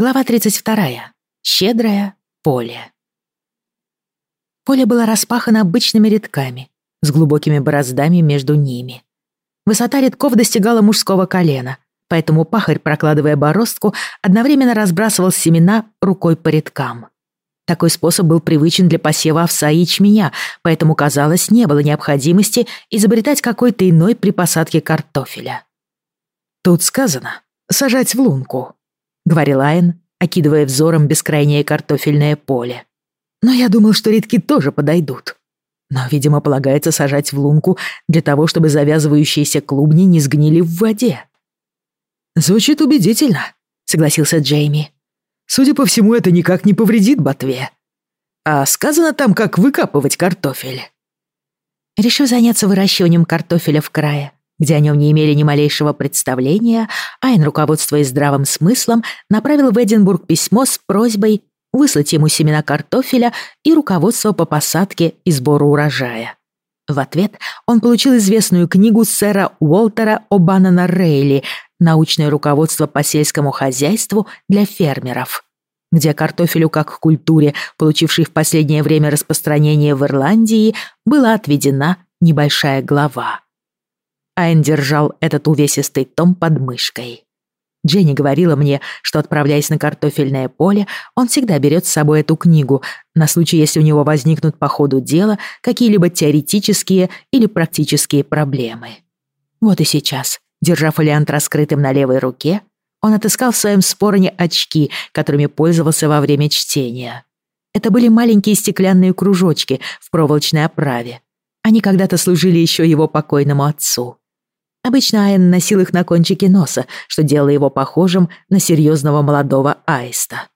Глава 32. Щедрое поле. Поле было распахано обычными рядками, с глубокими бороздами между ними. Высота рядков достигала мужского колена, поэтому пахарь, прокладывая бороздку, одновременно разбрасывал семена рукой по рядкам. Такой способ был привычен для посева овса и ячменя, поэтому, казалось, не было необходимости изобретать какой-то иной при посадке картофеля. «Тут сказано, сажать в лунку», говорил Айн, окидывая взором бескрайнее картофельное поле. Но я думал, что редки тоже подойдут. Но, видимо, полагается сажать в лунку для того, чтобы завязывающиеся клубни не сгнили в воде. «Звучит убедительно», — согласился Джейми. «Судя по всему, это никак не повредит ботве. А сказано там, как выкапывать картофель». Решив заняться выращиванием картофеля в крае, где о нем не имели ни малейшего представления, Айн, руководствуясь здравым смыслом, направил в Эдинбург письмо с просьбой выслать ему семена картофеля и руководство по посадке и сбору урожая. В ответ он получил известную книгу сэра Уолтера О'Баннона Рейли «Научное руководство по сельскому хозяйству для фермеров», где картофелю как культуре, получившей в последнее время распространение в Ирландии, была отведена небольшая глава. Айн держал этот увесистый том под мышкой. Дженни говорила мне, что, отправляясь на картофельное поле, он всегда берет с собой эту книгу, на случай, если у него возникнут по ходу дела какие-либо теоретические или практические проблемы. Вот и сейчас, держа фолиант раскрытым на левой руке, он отыскал в своем спороне очки, которыми пользовался во время чтения. Это были маленькие стеклянные кружочки в проволочной оправе. Они когда-то служили еще его покойному отцу. Обычно Айн носил их на кончике носа, что делало его похожим на серьезного молодого аиста.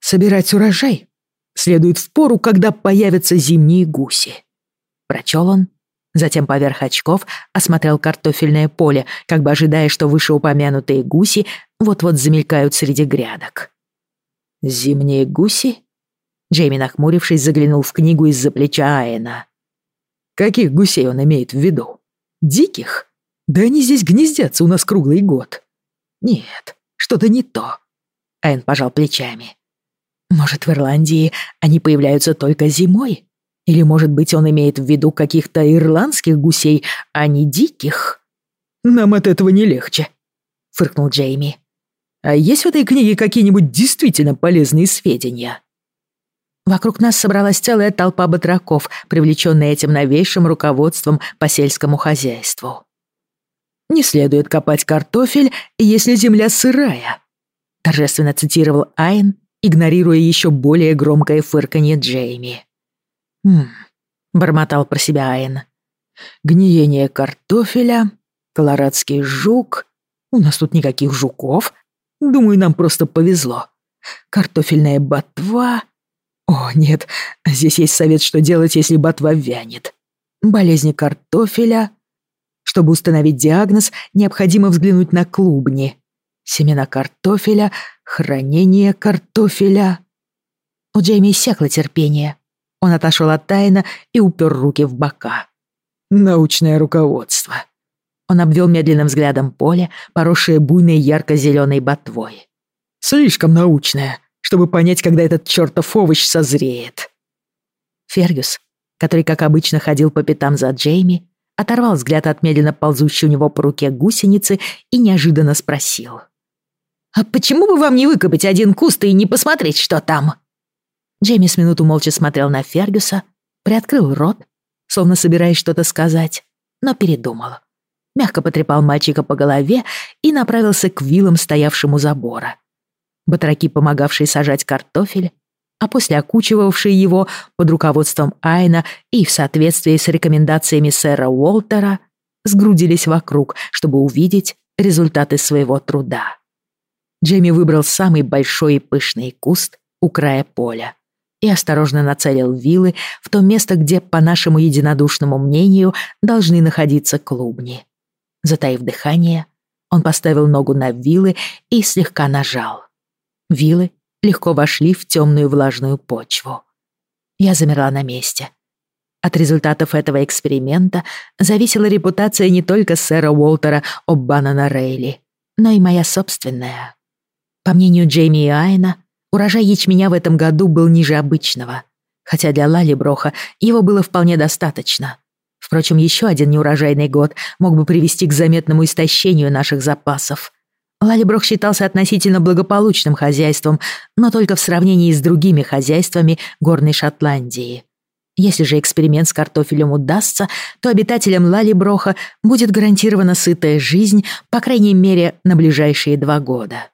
«Собирать урожай следует в пору, когда появятся зимние гуси», — прочел он. Затем поверх очков осмотрел картофельное поле, как бы ожидая, что вышеупомянутые гуси вот-вот замелькают среди грядок. «Зимние гуси?» Джейми, нахмурившись, заглянул в книгу из-за плеча Айна. «Каких гусей он имеет в виду? Диких да они здесь гнездятся у нас круглый год. Нет, что-то не то. Айн пожал плечами. Может, в Ирландии они появляются только зимой? Или, может быть, он имеет в виду каких-то ирландских гусей, а не диких? Нам от этого не легче, фыркнул Джейми. А есть в этой книге какие-нибудь действительно полезные сведения? Вокруг нас собралась целая толпа батраков, привлеченная этим новейшим руководством по сельскому хозяйству. Не следует копать картофель, если земля сырая», — торжественно цитировал Айн, игнорируя еще более громкое фырканье Джейми. «Хм», — бормотал про себя Айн. «Гниение картофеля, колорадский жук. У нас тут никаких жуков. Думаю, нам просто повезло. Картофельная ботва. О, нет, здесь есть совет, что делать, если ботва вянет. Болезни картофеля, чтобы установить диагноз, необходимо взглянуть на клубни. Семена картофеля, хранение картофеля. У Джейми иссякло терпение. Он отошел от Тайна и упер руки в бока. Научное руководство. Он обвел медленным взглядом поле, поросшее буйной ярко-зеленой ботвой. Слишком научное, чтобы понять, когда этот чертов овощ созреет. Фергюс, который, как обычно, ходил по пятам за Джейми, оторвал взгляд от медленно ползущей у него по руке гусеницы и неожиданно спросил. «А почему бы вам не выкопать один куст и не посмотреть, что там?» Джейми с минуту молча смотрел на Фергюса, приоткрыл рот, словно собираясь что-то сказать, но передумал. Мягко потрепал мальчика по голове и направился к вилам, стоявшему забора. Батраки, помогавшие сажать картофель, а после окучивавшие его под руководством Айна и в соответствии с рекомендациями сэра Уолтера, сгрудились вокруг, чтобы увидеть результаты своего труда. Джейми выбрал самый большой и пышный куст у края поля и осторожно нацелил вилы в то место, где, по нашему единодушному мнению, должны находиться клубни. Затаив дыхание, он поставил ногу на вилы и слегка нажал. Вилы легко вошли в темную влажную почву. Я замерла на месте. От результатов этого эксперимента зависела репутация не только сэра Уолтера О'Баннона Рейли, но и моя собственная. По мнению Джейми и Айна, урожай ячменя в этом году был ниже обычного, хотя для Лалиброха его было вполне достаточно. Впрочем, еще один неурожайный год мог бы привести к заметному истощению наших запасов. Лалиброх считался относительно благополучным хозяйством, но только в сравнении с другими хозяйствами горной Шотландии. Если же эксперимент с картофелем удастся, то обитателям Лалиброха будет гарантирована сытая жизнь, по крайней мере, на ближайшие два года.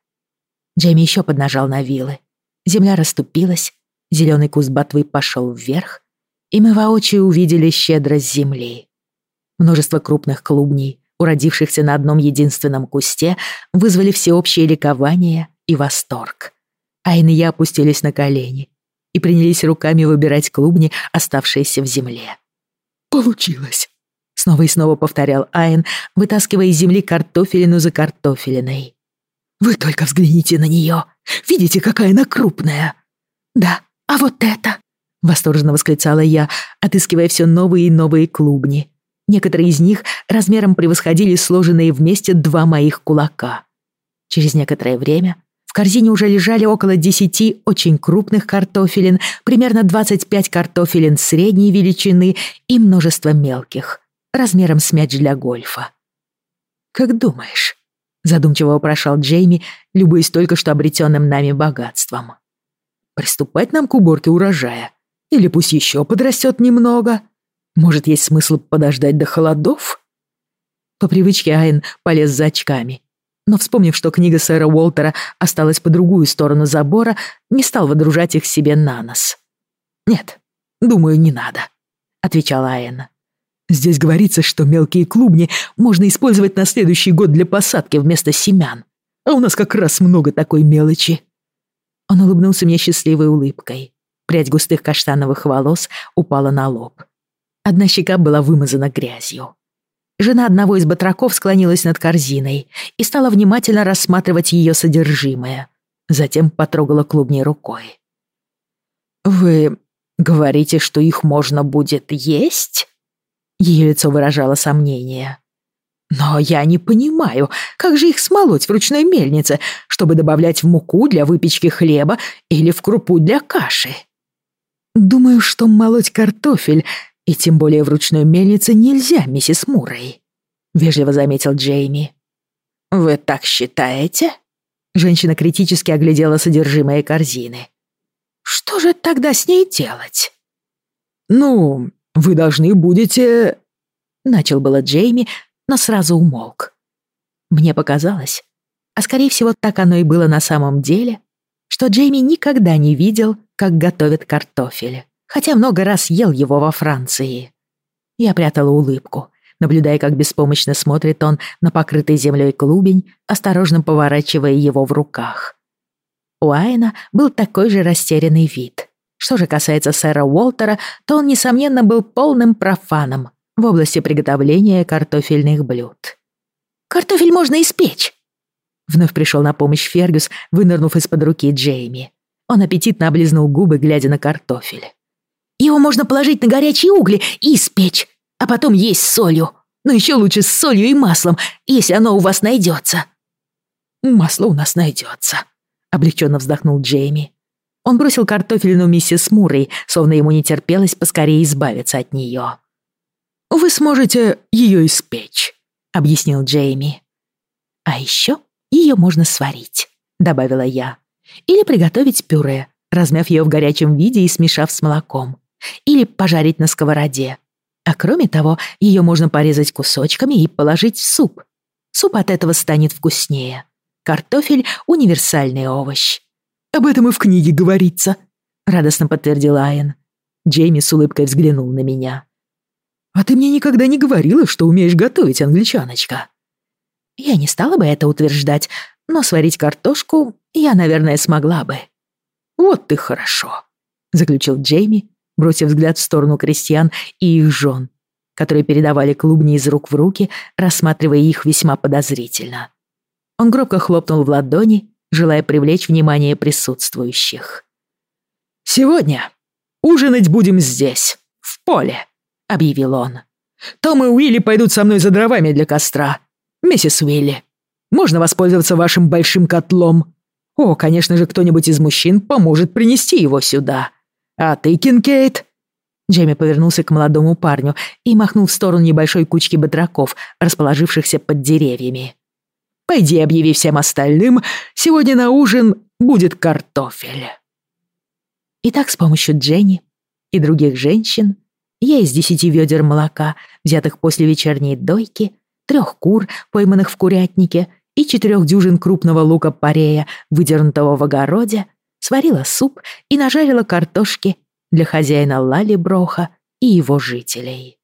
Джейми еще поднажал на вилы. Земля расступилась, зеленый куст ботвы пошел вверх, и мы воочию увидели щедрость земли. Множество крупных клубней, уродившихся на одном единственном кусте, вызвали всеобщее ликование и восторг. Айн и я опустились на колени и принялись руками выбирать клубни, оставшиеся в земле. «Получилось!» — снова и снова повторял Айн, вытаскивая из земли картофелину за картофелиной. «Вы только взгляните на нее! Видите, какая она крупная!» «Да, а вот это!» — восторженно восклицала я, отыскивая все новые и новые клубни. Некоторые из них размером превосходили сложенные вместе два моих кулака. Через некоторое время в корзине уже лежали около десяти очень крупных картофелин, примерно 25 картофелин средней величины и множество мелких, размером с мяч для гольфа. «Как думаешь?» — задумчиво вопрошал Джейми, любуясь только что обретенным нами богатством. «Приступать нам к уборке урожая? Или пусть еще подрастет немного? Может, есть смысл подождать до холодов?» По привычке Айн полез за очками, но, вспомнив, что книга сэра Уолтера осталась по другую сторону забора, не стал водружать их себе на нос. «Нет, думаю, не надо», — отвечала Айн. «Здесь говорится, что мелкие клубни можно использовать на следующий год для посадки вместо семян, а у нас как раз много такой мелочи». Он улыбнулся мне счастливой улыбкой. Прядь густых каштановых волос упала на лоб. Одна щека была вымазана грязью. Жена одного из батраков склонилась над корзиной и стала внимательно рассматривать ее содержимое. Затем потрогала клубни рукой. «Вы говорите, что их можно будет есть?» Ее лицо выражало сомнение. «Но я не понимаю, как же их смолоть в ручной мельнице, чтобы добавлять в муку для выпечки хлеба или в крупу для каши?» «Думаю, что молоть картофель и тем более в ручной мельнице нельзя, миссис Муррей», — вежливо заметил Джейми. «Вы так считаете?» Женщина критически оглядела содержимое корзины. «Что же тогда с ней делать?» «Ну, вы должны будете...» Начал было Джейми, но сразу умолк. Мне показалось, а скорее всего так оно и было на самом деле, что Джейми никогда не видел, как готовят картофель хотя много раз ел его во Франции. Я прятала улыбку, наблюдая, как беспомощно смотрит он на покрытый землей клубень, осторожно поворачивая его в руках. У Айна был такой же растерянный вид. Что же касается сэра Уолтера, то он, несомненно, был полным профаном в области приготовления картофельных блюд. «Картофель можно испечь!» Вновь пришел на помощь Фергюс, вынырнув из-под руки Джейми. Он аппетитно облизнул губы, глядя на картофель. Его можно положить на горячие угли и испечь, а потом есть с солью. Но еще лучше с солью и маслом, если оно у вас найдется. Масло у нас найдется, облегченно вздохнул Джейми. Он бросил картофелину миссис Муррей, словно ему не терпелось поскорее избавиться от нее. «Вы сможете ее испечь», — объяснил Джейми. «А еще ее можно сварить», — добавила я. «Или приготовить пюре, размяв ее в горячем виде и смешав с молоком или пожарить на сковороде. А кроме того, ее можно порезать кусочками и положить в суп. Суп от этого станет вкуснее. Картофель — универсальный овощ. «Об этом и в книге говорится», — радостно подтвердил Айен. Джейми с улыбкой взглянул на меня. «А ты мне никогда не говорила, что умеешь готовить, англичаночка». Я не стала бы это утверждать, но сварить картошку я, наверное, смогла бы. «Вот ты хорошо», — заключил Джейми бросив взгляд в сторону крестьян и их жен, которые передавали клубни из рук в руки, рассматривая их весьма подозрительно. Он громко хлопнул в ладони, желая привлечь внимание присутствующих. «Сегодня ужинать будем здесь, в поле», — объявил он. «Том и Уилли пойдут со мной за дровами для костра. Миссис Уилли, можно воспользоваться вашим большим котлом? О, конечно же, кто-нибудь из мужчин поможет принести его сюда. А ты, Кинкейт?» Джейми повернулся к молодому парню и махнул в сторону небольшой кучки батраков, расположившихся под деревьями. «Пойди объяви всем остальным, сегодня на ужин будет картофель». И так с помощью Дженни и других женщин я из десяти ведер молока, взятых после вечерней дойки, трех кур, пойманных в курятнике, и четырех дюжин крупного лука-порея, выдернутого в огороде, сварила суп и нажарила картошки для хозяина Лали Броха и его жителей.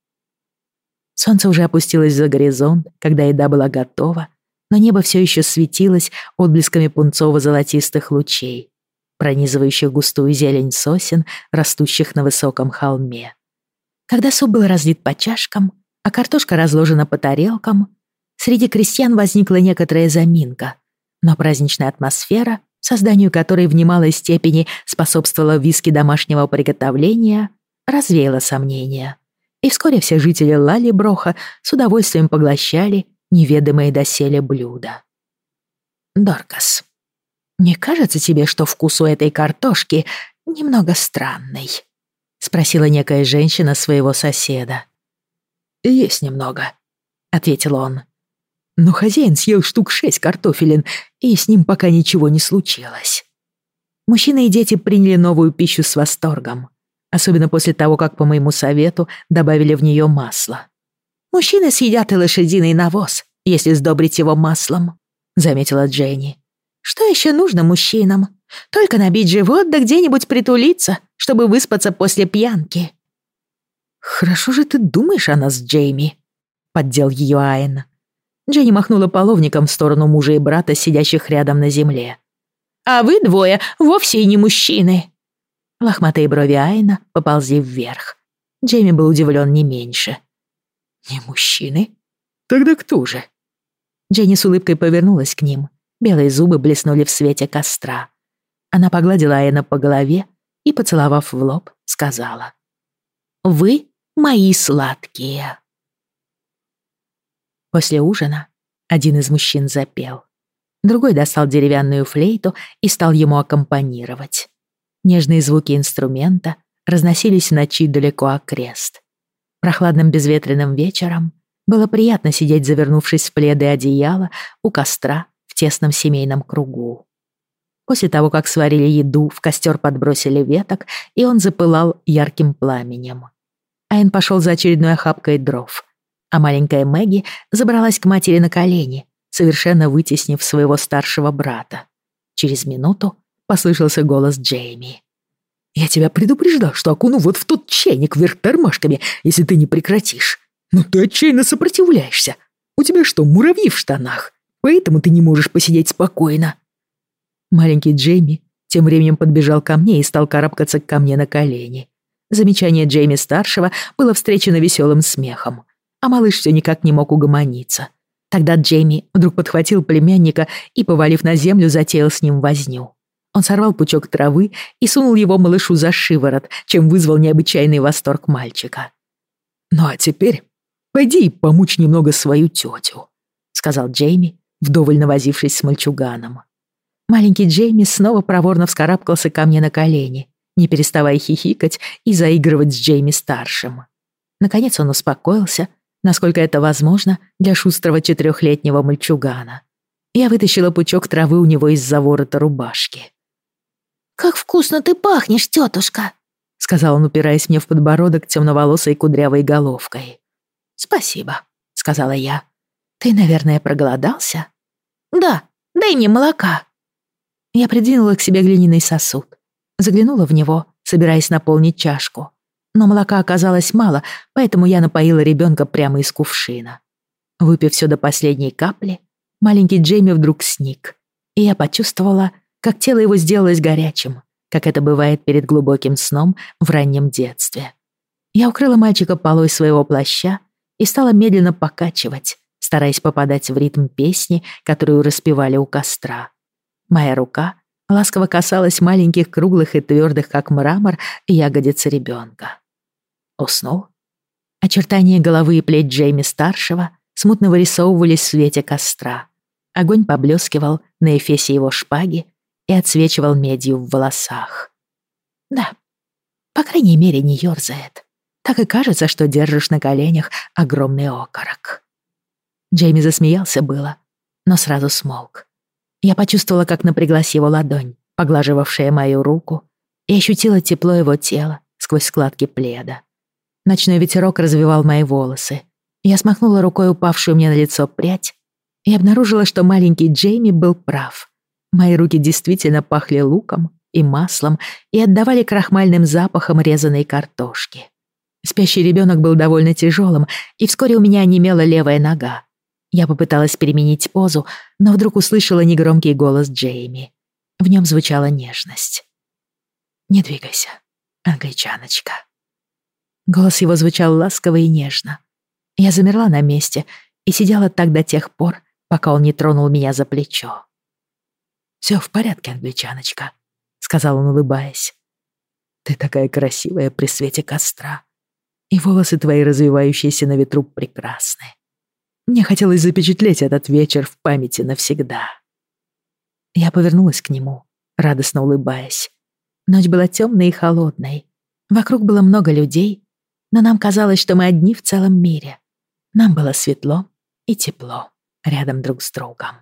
Солнце уже опустилось за горизонт, когда еда была готова, но небо все еще светилось отблесками пунцово-золотистых лучей, пронизывающих густую зелень сосен, растущих на высоком холме. Когда суп был разлит по чашкам, а картошка разложена по тарелкам, среди крестьян возникла некоторая заминка, но праздничная атмосфера, созданию которой в немалой степени способствовала виски домашнего приготовления, развеяла сомнения. И вскоре все жители Лали Броха с удовольствием поглощали неведомые доселе блюда. Доркас, не кажется тебе, что вкус у этой картошки немного странный?» — спросила некая женщина своего соседа. «Есть немного», — ответил он. «Но хозяин съел штук шесть картофелин, и с ним пока ничего не случилось». Мужчины и дети приняли новую пищу с восторгом, особенно после того, как по моему совету добавили в нее масло. «Мужчины съедят и лошадиный навоз, если сдобрить его маслом», — заметила Дженни. «Что еще нужно мужчинам? Только набить живот да где-нибудь притулиться, чтобы выспаться после пьянки». «Хорошо же ты думаешь о нас, Джейми», — поддел ее Айн. Дженни махнула половником в сторону мужа и брата, сидящих рядом на земле. «А вы двое вовсе и не мужчины!» Лохматые брови Айна поползли вверх. Джейми был удивлен не меньше. «Не мужчины? Тогда кто же?» Дженни с улыбкой повернулась к ним. Белые зубы блеснули в свете костра. Она погладила Айна по голове и, поцеловав в лоб, сказала. «Вы мои сладкие». После ужина один из мужчин запел. Другой достал деревянную флейту и стал ему аккомпанировать. Нежные звуки инструмента разносились в ночи далеко окрест. Прохладным безветренным вечером было приятно сидеть, завернувшись в пледы одеяло, у костра в тесном семейном кругу. После того, как сварили еду, в костер подбросили веток, и он запылал ярким пламенем. Айн пошел за очередной охапкой дров, а маленькая Мэгги забралась к матери на колени, совершенно вытеснив своего старшего брата. Через минуту послышался голос Джейми. «Я тебя предупреждал, что окуну вот в тот чайник вверх тормашками, если ты не прекратишь. Но ты отчаянно сопротивляешься. У тебя что, муравьи в штанах? Поэтому ты не можешь посидеть спокойно». Маленький Джейми тем временем подбежал ко мне и стал карабкаться ко мне на колени. Замечание Джейми-старшего было встречено веселым смехом, а малыш все никак не мог угомониться. Тогда Джейми вдруг подхватил племянника и, повалив на землю, затеял с ним возню. Он сорвал пучок травы и сунул его малышу за шиворот, чем вызвал необычайный восторг мальчика. «Ну а теперь пойди и помучь немного свою тетю», — сказал Джейми, вдоволь навозившись с мальчуганом. Маленький Джейми снова проворно вскарабкался ко мне на колени, не переставая хихикать и заигрывать с Джейми-старшим. Наконец он успокоился, насколько это возможно для шустрого четырехлетнего мальчугана. Я вытащила пучок травы у него из-за ворота рубашки. «Как вкусно ты пахнешь, тетушка!» — сказал он, упираясь мне в подбородок темноволосой кудрявой головкой. «Спасибо», — сказала я. «Ты, наверное, проголодался?» «Да, дай мне молока», я придвинула к себе глиняный сосуд, заглянула в него, собираясь наполнить чашку. Но молока оказалось мало, поэтому я напоила ребенка прямо из кувшина. Выпив все до последней капли, маленький Джейми вдруг сник, и я почувствовала, как тело его сделалось горячим, как это бывает перед глубоким сном в раннем детстве. Я укрыла мальчика полой своего плаща и стала медленно покачивать, стараясь попадать в ритм песни, которую распевали у костра. Моя рука ласково касалась маленьких круглых и твердых, как мрамор, ягодиц ребенка. Уснул. Очертания головы и плеть Джейми-старшего смутно вырисовывались в свете костра. Огонь поблескивал на эфесе его шпаги и отсвечивал медью в волосах. Да, по крайней мере, не ёрзает. Так и кажется, что держишь на коленях огромный окорок. Джейми засмеялся было, но сразу смолк. Я почувствовала, как напряглась его ладонь, поглаживавшая мою руку, и ощутила тепло его тела сквозь складки пледа. Ночной ветерок развивал мои волосы. Я смахнула рукой упавшую мне на лицо прядь и обнаружила, что маленький Джейми был прав. Мои руки действительно пахли луком и маслом и отдавали крахмальным запахом резаной картошки. Спящий ребенок был довольно тяжелым, и вскоре у меня онемела левая нога. Я попыталась переменить позу, но вдруг услышала негромкий голос Джейми. В нем звучала нежность. «Не двигайся, англичаночка». Голос его звучал ласково и нежно. Я замерла на месте и сидела так до тех пор, пока он не тронул меня за плечо. «Всё в порядке, англичаночка», — сказал он, улыбаясь. «Ты такая красивая при свете костра, и волосы твои, развивающиеся на ветру, прекрасны. Мне хотелось запечатлеть этот вечер в памяти навсегда». Я повернулась к нему, радостно улыбаясь. Ночь была темной и холодной. Вокруг было много людей, но нам казалось, что мы одни в целом мире. Нам было светло и тепло рядом друг с другом.